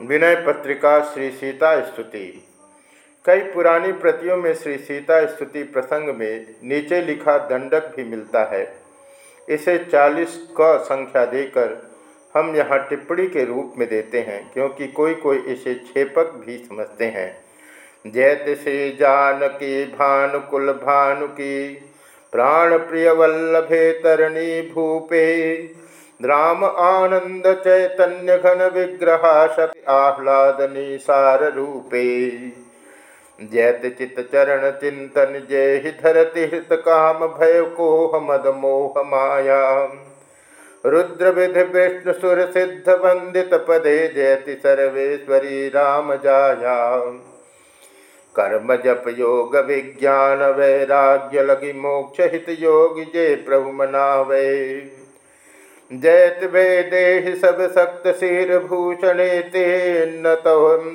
विनय पत्रिका श्री सीता स्तुति। कई पुरानी प्रतियों में श्री सीता स्तुति प्रसंग में नीचे लिखा दंडक भी मिलता है। इसे 40 क संख्या देकर हम यहाँ टिप्पणी के रूप में देते हैं, क्योंकि कोई कोई इसे छेपक भी समझते हैं। जैत श्री जानकी, भानुकुल भानुकी प्राण प्रिय वल्लभे तरणी भूपे राम आनंद चैतन्य घन विग्रह शक्ति आह्लादनी सार रूपे। जैत चित चरण चिंतन जय हि धरति हृत काम भय कोह मद मोह माया। रुद्र विधि विष्णु सुर सिद्ध वंदित पदे जयति सर्वेश्वरी राम जाया। कर्म जप योग विज्ञान वैराग्य लगी मोक्ष हित योग जय प्रभु मनावे। जयत वे देह सब सक्त सिर भूषणे ते न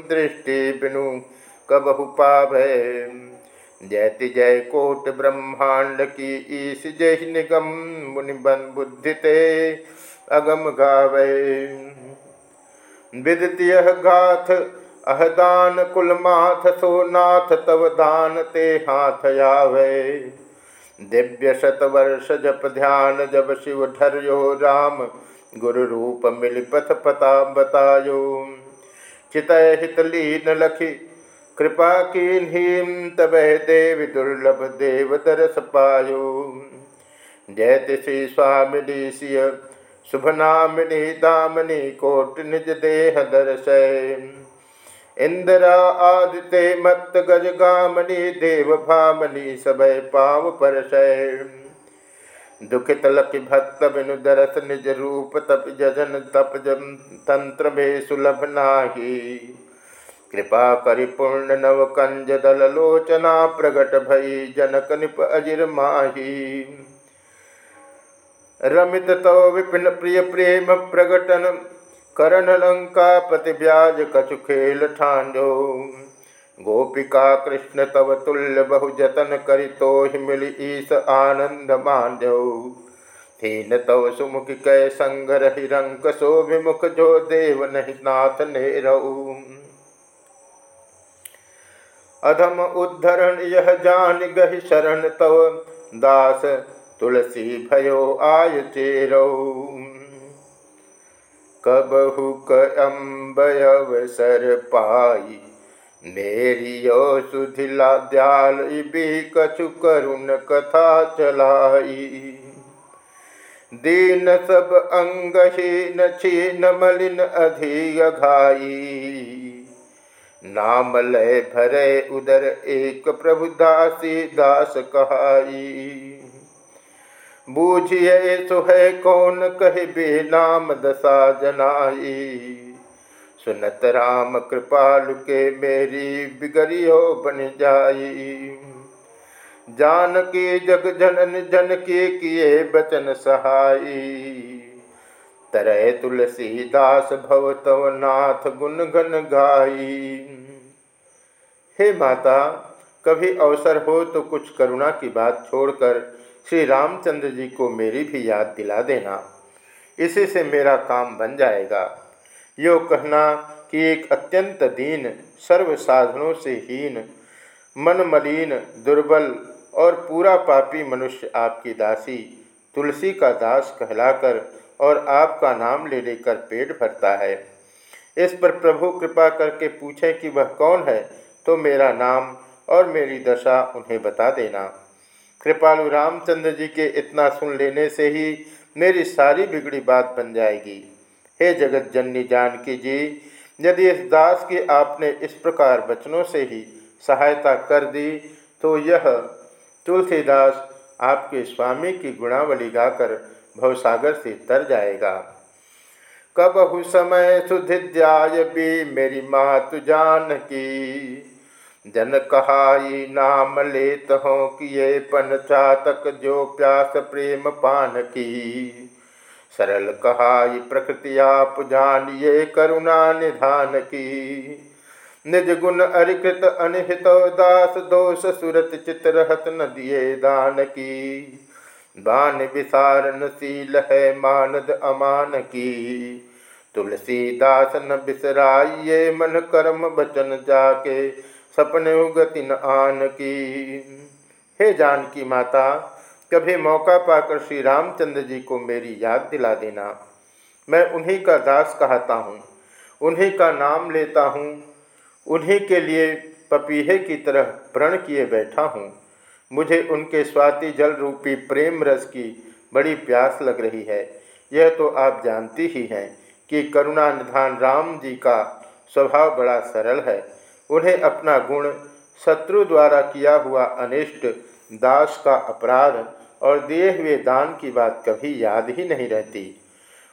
दृष्टि बिनु कबहु पावे जयति जय कोट ब्रह्मांड की ईश जय निगम मुनिबन बुद्धि ते अगम गावे विदितीय गाथ अहदान कुलमाथ सोनाथ तव दान ते हाथ आवे दिव्य शतवर्ष जप ध्यान जब शिव ढर्यो राम, गुरु रूप मिल पथ पता बतायो चित हित लीन लखी, कृपा की हीम तब देव दुर्लभ देव दरस पायो। श्री स्वामिनी सिय शुभ नामिनी दामनी कोट निज देह दर्शय। इंदिरा आदिते मत गज गामनी, देव भामनी, सब पाव परशय दुखित लक भक्त बिनु दरस निज रूप तप जजन, तप जन तंत्र में सुलभ नाही। कृपा करि पूर्ण नव कंज दल लोचना, प्रगट भई जनक निप अजिर माही। रमित तो विपिन प्रिय प्रेम प्रगटन करण लंका पति ब्याज कछु खेल ठांडो। गोपिका कृष्ण तव तुल्य बहु जतन करी तो मिली ईस आनंद मांडो। थीन तव सुमुख कै संग रही रंक सो विमुख जो देव नहीं नाथ ने अधम उद्धरण यह जान गहि शरण तव, दास तुलसी भयो आय चेरो कबहु अम्बयवसर पाई। मेरी यो सुधिला दयाल भी कछु करुण कथा चलाई। दीन सब अंगहीन छीन मलिन अधि घाई। नाम लय भरे उदर एक प्रभु दासी दास कहाई। बूझिए सुहे कौन कहे बे नाम दशा जनाई। सुनत राम कृपाल के मेरी बिगड़ियो बन जाई। जान के जग जनन जन के किए बचन सहाई। तरह तुलसीदास भव तव नाथ गुन गन गाई। हे माता कभी अवसर हो तो कुछ करुणा की बात छोड़कर श्री रामचंद्र जी को मेरी भी याद दिला देना। इसी से मेरा काम बन जाएगा। यो कहना कि एक अत्यंत दीन, सर्व साधनों से हीन, मन मलिन, दुर्बल और पूरा पापी मनुष्य आपकी दासी, तुलसी का दास कहलाकर और आपका नाम ले लेकर पेट भरता है। इस पर प्रभु कृपा करके पूछे कि वह कौन है तो मेरा नाम और मेरी दशा उन्हें बता देना। कृपालु रामचंद्र जी के इतना सुन लेने से ही मेरी सारी बिगड़ी बात बन जाएगी। हे जगत जननी जानकी जी यदि इस दास की आपने इस प्रकार वचनों से ही सहायता कर दी तो यह तुलसीदास आपके स्वामी की गुणावली गाकर भवसागर से तर जाएगा। कब समय सुधिद्याय भी मेरी मातु जान की जन कहाई नाम लेत हो किए पन चातक जो प्यास प्रेम पान की। सरल कहाई प्रकृति आप जानिए करुणा निधान की। निज गुण अरिकृत अनिहित दास दोष सुरत चित रहत न दिए दान की। बान विसारण शील है मानद अमान की। तुलसीदास न बिसराइये मन कर्म बचन जाके। सपने गति न आन की हे जानकी माता, कभी मौका पाकर श्री रामचंद्र जी को मेरी याद दिला देना। मैं उन्हीं का दास कहता हूँ, उन्हीं का नाम लेता हूँ, उन्हीं के लिए पपीहे की तरह प्रण किए बैठा हूँ। मुझे उनके स्वाति जल रूपी प्रेम रस की बड़ी प्यास लग रही है। यह तो आप जानती ही हैं कि करुणा निधान राम जी का स्वभाव बड़ा सरल है। उन्हें अपना गुण शत्रु द्वारा किया हुआ अनिष्ट, दास का अपराध और दिए हुए दान की बात कभी याद ही नहीं रहती।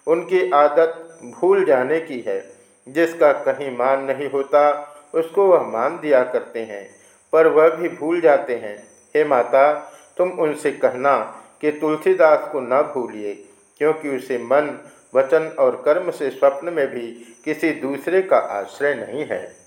उनकी आदत भूल जाने की है। जिसका कहीं मान नहीं होता, उसको वह मान दिया करते हैं, पर वह भी भूल जाते हैं। हे माता, तुम उनसे कहना कि तुलसीदास को न भूलिए, क्योंकि उसे मन, वचन और कर्म से स्वप्न में भी किसी दूसरे का आश्रय नहीं है।